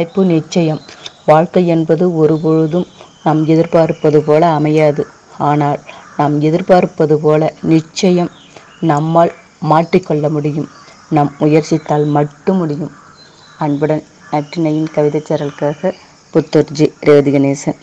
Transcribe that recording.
வாய்ப்பு நிச்சயம். வாழ்க்கை என்பது ஒருபொழுதும் நாம் எதிர்பார்ப்பது போல அமையாது. ஆனால் நாம் எதிர்பார்ப்பது போல நிச்சயம் நம்மால் மாற்றிக்கொள்ள முடியும். நம் முயற்சித்தால் மட்டும் முடியும். அன்புடன் நற்றினையின் கவிதைச்சரலுக்காக புத்தூர்ஜி ரேவதி கணேசன்